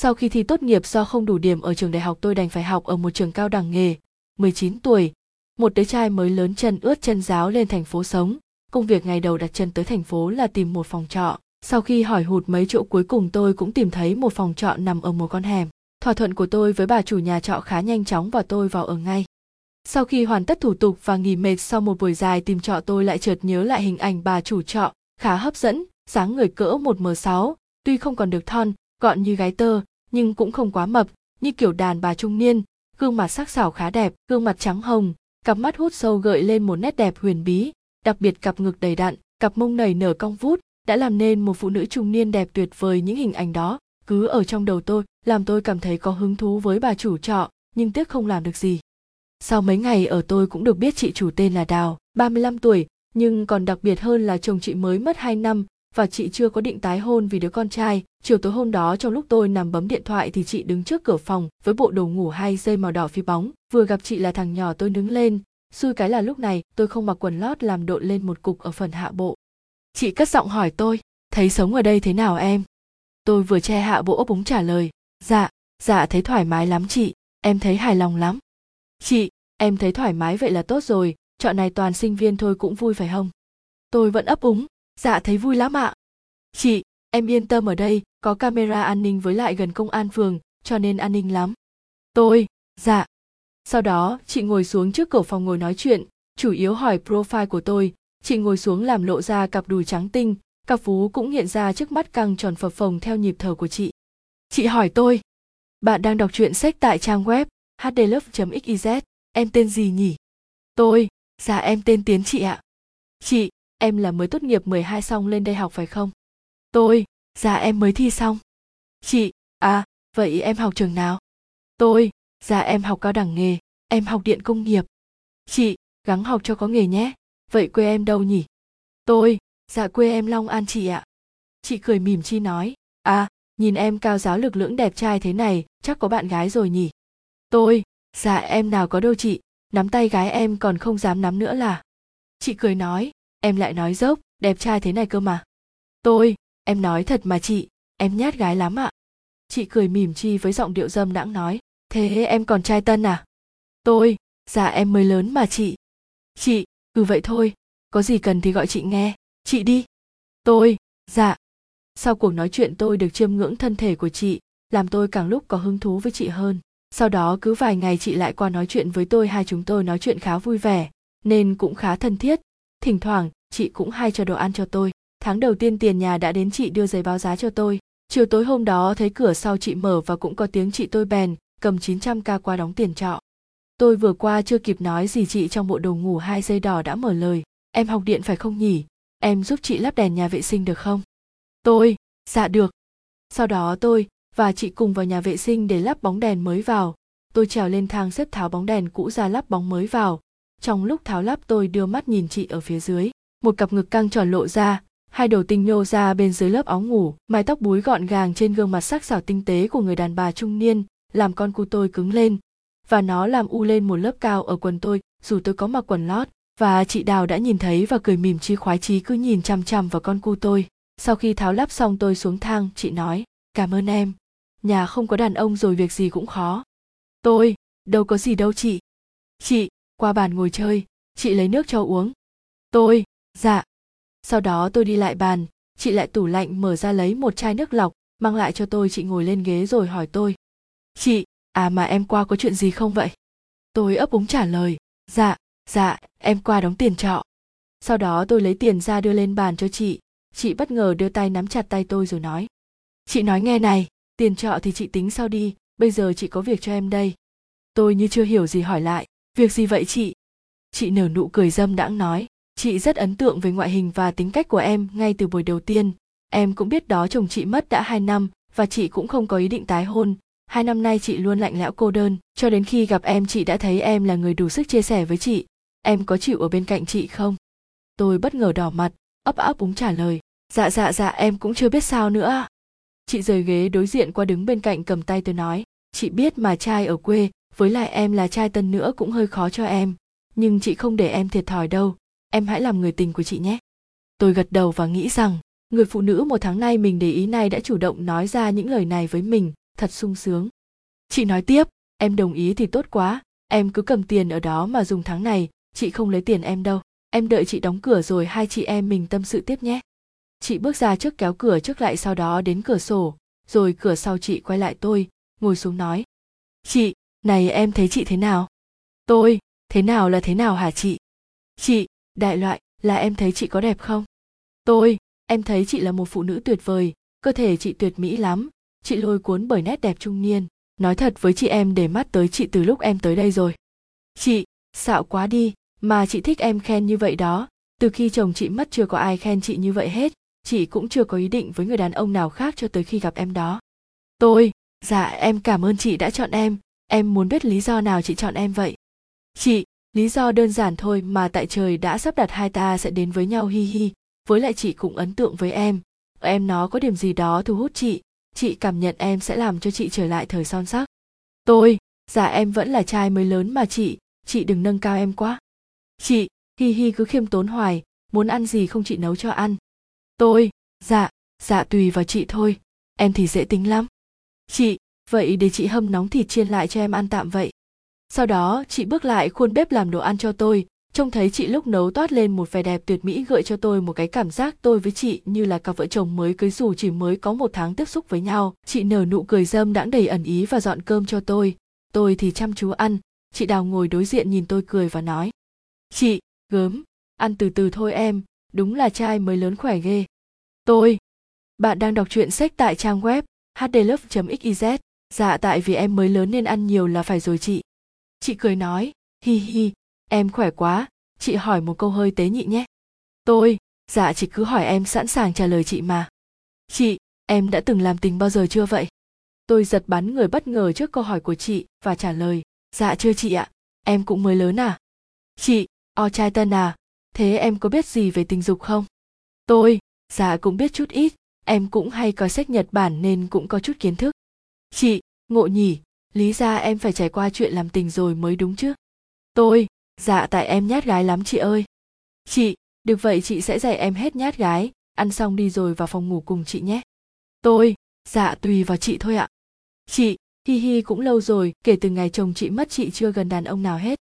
Sau khi thi tốt nghiệp do không đủ điểm ở trường đại học tôi đành phải học ở một trường cao đẳng nghề. 19 tuổi, một đứa trai mới lớn chân ướt chân giáo lên thành phố sống. Công việc ngày đầu đặt chân tới thành phố là tìm một phòng trọ. Sau khi hỏi hụt mấy chỗ cuối cùng tôi cũng tìm thấy một phòng trọ nằm ở một con hẻm. Thỏa thuận của tôi với bà chủ nhà trọ khá nhanh chóng và tôi vào ở ngay. Sau khi hoàn tất thủ tục và nghỉ mệt sau một buổi dài tìm trọ tôi lại chợt nhớ lại hình ảnh bà chủ trọ, khá hấp dẫn, dáng người cỡ 1m6, tuy không còn được thon, gọn như gái tơ, nhưng cũng không quá mập, như kiểu đàn bà trung niên, gương mặt sắc sảo khá đẹp, gương mặt trắng hồng, cặp mắt hút sâu gợi lên một nét đẹp huyền bí, đặc biệt cặp ngực đầy đặn, cặp mông nảy nở cong vút, đã làm nên một phụ nữ trung niên đẹp tuyệt vời những hình ảnh đó, cứ ở trong đầu tôi, làm tôi cảm thấy có hứng thú với bà chủ trọ, nhưng tiếc không làm được gì. Sau mấy ngày ở tôi cũng được biết chị chủ tên là Đào, 35 tuổi, nhưng còn đặc biệt hơn là chồng chị mới mất 2 năm và chị chưa có định tái hôn vì đứa con trai. Chiều tối hôm đó trong lúc tôi nằm bấm điện thoại thì chị đứng trước cửa phòng với bộ đồ ngủ hai dây màu đỏ phi bóng. Vừa gặp chị là thằng nhỏ tôi đứng lên, xui cái là lúc này tôi không mặc quần lót làm độn lên một cục ở phần hạ bộ. Chị cất giọng hỏi tôi, thấy sống ở đây thế nào em? Tôi vừa che hạ bộ búng úng trả lời, dạ, dạ thấy thoải mái lắm chị, em thấy hài lòng lắm. Chị, em thấy thoải mái vậy là tốt rồi, chọn này toàn sinh viên thôi cũng vui phải không? Tôi vẫn ấp úng, dạ thấy vui lắm ạ. Chị, em yên tâm ở đây, có camera an ninh với lại gần công an phường, cho nên an ninh lắm. Tôi, dạ. Sau đó, chị ngồi xuống trước cửa phòng ngồi nói chuyện, chủ yếu hỏi profile của tôi, chị ngồi xuống làm lộ ra cặp đùi trắng tinh, cặp vú cũng hiện ra trước mắt căng tròn phập phồng theo nhịp thở của chị. Chị hỏi tôi, bạn đang đọc truyện sách tại trang web hdlove.xyz, em tên gì nhỉ? Tôi, dạ em tên Tiến chị ạ. Chị, em là mới tốt nghiệp 12 xong lên đây học phải không? Tôi, dạ em mới thi xong. Chị, à, vậy em học trường nào? Tôi, dạ em học cao đẳng nghề, em học điện công nghiệp. Chị, gắng học cho có nghề nhé. Vậy quê em đâu nhỉ? Tôi, dạ quê em Long An chị ạ. Chị cười mỉm chi nói, à, nhìn em cao giáo lực lưỡng đẹp trai thế này, chắc có bạn gái rồi nhỉ? Tôi, dạ em nào có đâu chị, nắm tay gái em còn không dám nắm nữa là. Chị cười nói, em lại nói dốc, đẹp trai thế này cơ mà. Tôi, em nói thật mà chị, em nhát gái lắm ạ. Chị cười mỉm chi với giọng điệu dâm đãng nói, thế em còn trai tân à? Tôi, dạ em mới lớn mà chị. Chị, cứ vậy thôi, có gì cần thì gọi chị nghe, chị đi. Tôi, dạ. Sau cuộc nói chuyện tôi được chiêm ngưỡng thân thể của chị, làm tôi càng lúc có hứng thú với chị hơn sau đó cứ vài ngày chị lại qua nói chuyện với tôi hai chúng tôi nói chuyện khá vui vẻ nên cũng khá thân thiết thỉnh thoảng, chị cũng hay cho đồ ăn cho tôi. Tháng đầu tiên tiền nhà đã đến chị đưa giấy báo giá cho tôi. Chiều tối hôm đó thấy cửa sau chị mở và cũng có tiếng chị tôi bèn cầm 900 k qua đóng tiền trọ. Tôi vừa qua chưa kịp nói gì chị trong bộ đồ ngủ hai dây đỏ đã mở lời. Em học điện phải không nhỉ? Em giúp chị lắp đèn nhà vệ sinh được không? Tôi dạ được. Sau đó tôi và chị cùng vào nhà vệ sinh để lắp bóng đèn mới vào. Tôi trèo lên thang xếp tháo bóng đèn cũ ra lắp bóng mới vào trong lúc tháo lắp tôi đưa mắt nhìn chị ở phía dưới, một cặp ngực căng tròn lộ ra, hai đầu tinh nhô ra bên dưới lớp áo ngủ, mái tóc búi gọn gàng trên gương mặt sắc sảo tinh tế của người đàn bà trung niên, làm con cu tôi cứng lên. Và nó làm u lên một lớp cao ở quần tôi, dù tôi có mặc quần lót. Và chị đào đã nhìn thấy và cười mỉm chi khoái chí cứ nhìn chăm chăm vào con cu tôi. Sau khi tháo lắp xong tôi xuống thang, chị nói, cảm ơn em. Nhà không có đàn ông rồi việc gì cũng khó. Tôi? Đâu có gì đâu chị. Chị qua bàn ngồi chơi, chị lấy nước cho uống. Tôi dạ. Sau đó tôi đi lại bàn, chị lại tủ lạnh mở ra lấy một chai nước lọc, mang lại cho tôi, chị ngồi lên ghế rồi hỏi tôi. Chị à mà em qua có chuyện gì không vậy? Tôi ấp úng trả lời dạ dạ em qua đóng tiền trọ. Sau đó tôi lấy tiền ra đưa lên bàn cho chị chị bất ngờ đưa tay nắm chặt tay tôi rồi nói. Chị nói nghe này, tiền trọ thì chị tính sau đi, bây giờ chị có việc cho em đây. Tôi như chưa hiểu gì hỏi lại việc gì vậy chị? Chị nở nụ cười dâm đãng nói, chị rất ấn tượng với ngoại hình và tính cách của em ngay từ buổi đầu tiên. Em cũng biết đó chồng chị mất đã hai năm và chị cũng không có ý định tái hôn. Hai năm nay chị luôn lạnh lẽo cô đơn, cho đến khi gặp em chị đã thấy em là người đủ sức chia sẻ với chị. Em có chịu ở bên cạnh chị không? Tôi bất ngờ đỏ mặt, ấp ấp úng trả lời dạ dạ dạ em cũng chưa biết sao nữa. Chị rời ghế đối diện qua đứng bên cạnh cầm tay tôi nói, chị biết mà trai ở quê với lại em là trai tân nữa cũng hơi khó cho em. Nhưng chị không để em thiệt thòi đâu. Em hãy làm người tình của chị nhé. Tôi gật đầu và nghĩ rằng, người phụ nữ một tháng nay mình để ý này đã chủ động nói ra những lời này với mình, thật sung sướng. Chị nói tiếp, em đồng ý thì tốt quá. Em cứ cầm tiền ở đó mà dùng tháng này, chị không lấy tiền em đâu. Em đợi chị đóng cửa rồi hai chị em mình tâm sự tiếp nhé. Chị bước ra trước kéo cửa trước lại sau đó đến cửa sổ, rồi cửa sau chị quay lại tôi, ngồi xuống nói, chị này, em thấy chị thế nào? Tôi, thế nào là thế nào hả chị? Chị, đại loại, là em thấy chị có đẹp không? Tôi, em thấy chị là một phụ nữ tuyệt vời, cơ thể chị tuyệt mỹ lắm. Chị lôi cuốn bởi nét đẹp trung niên. Nói thật với chị em, để mắt tới chị từ lúc em tới đây rồi. Chị, xạo quá đi, mà chị thích em khen như vậy đó. Từ khi chồng chị mất chưa có ai khen chị như vậy hết. Chị cũng chưa có ý định với người đàn ông nào khác cho tới khi gặp em đó. Tôi dạ em cảm ơn chị đã chọn em em muốn biết lý do nào chị chọn em vậy? Chị, lý do đơn giản thôi mà tại trời đã sắp đặt hai ta sẽ đến với nhau, hi hi. Với lại chị cũng ấn tượng với em. Em nó có điểm gì đó thu hút chị chị cảm nhận em sẽ làm cho chị trở lại thời son sắc. Tôi dạ em vẫn là trai mới lớn mà chị chị đừng nâng cao em quá. Chị, hi hi cứ khiêm tốn hoài, muốn ăn gì không chị nấu cho ăn. Tôi dạ dạ tùy vào chị thôi. Em thì dễ tính lắm. Chị vậy để chị hâm nóng thịt chiên lại cho em ăn tạm vậy. Sau đó, chị bước lại khuôn bếp làm đồ ăn cho tôi. Trông thấy chị lúc nấu toát lên một vẻ đẹp tuyệt mỹ gợi cho tôi một cái cảm giác tôi với chị như là cặp vợ chồng mới cưới dù chỉ mới có một tháng tiếp xúc với nhau. Chị nở nụ cười dâm đãng đầy ẩn ý và dọn cơm cho tôi. Tôi thì chăm chú ăn. Chị đào ngồi đối diện nhìn tôi cười và nói. Chị, gớm. Ăn từ từ thôi em. Đúng là trai mới lớn khỏe ghê. Tôi. Bạn đang đọc truyện sách tại trang web hdlove xyz dạ tại vì em mới lớn nên ăn nhiều là phải rồi chị. Chị cười nói, hi hi, em khỏe quá. Chị hỏi một câu hơi tế nhị nhé. Tôi dạ chị cứ hỏi em sẵn sàng trả lời chị mà. Chị, em đã từng làm tình bao giờ chưa vậy? Tôi giật bắn người bất ngờ trước câu hỏi của chị và trả lời dạ chưa chị ạ, em cũng mới lớn à? Chị, o trai tân à thế em có biết gì về tình dục không? Tôi dạ cũng biết chút ít, em cũng hay coi sách nhật bản nên cũng có chút kiến thức chị, ngộ nhỉ, lý ra em phải trải qua chuyện làm tình rồi mới đúng chứ? Tôi dạ tại em nhát gái lắm chị ơi. Chị, được vậy chị sẽ dạy em hết nhát gái, ăn xong đi rồi vào phòng ngủ cùng chị nhé. Tôi dạ tùy vào chị thôi ạ. Chị, hi hi cũng lâu rồi, kể từ ngày chồng chị mất chị chưa gần đàn ông nào hết.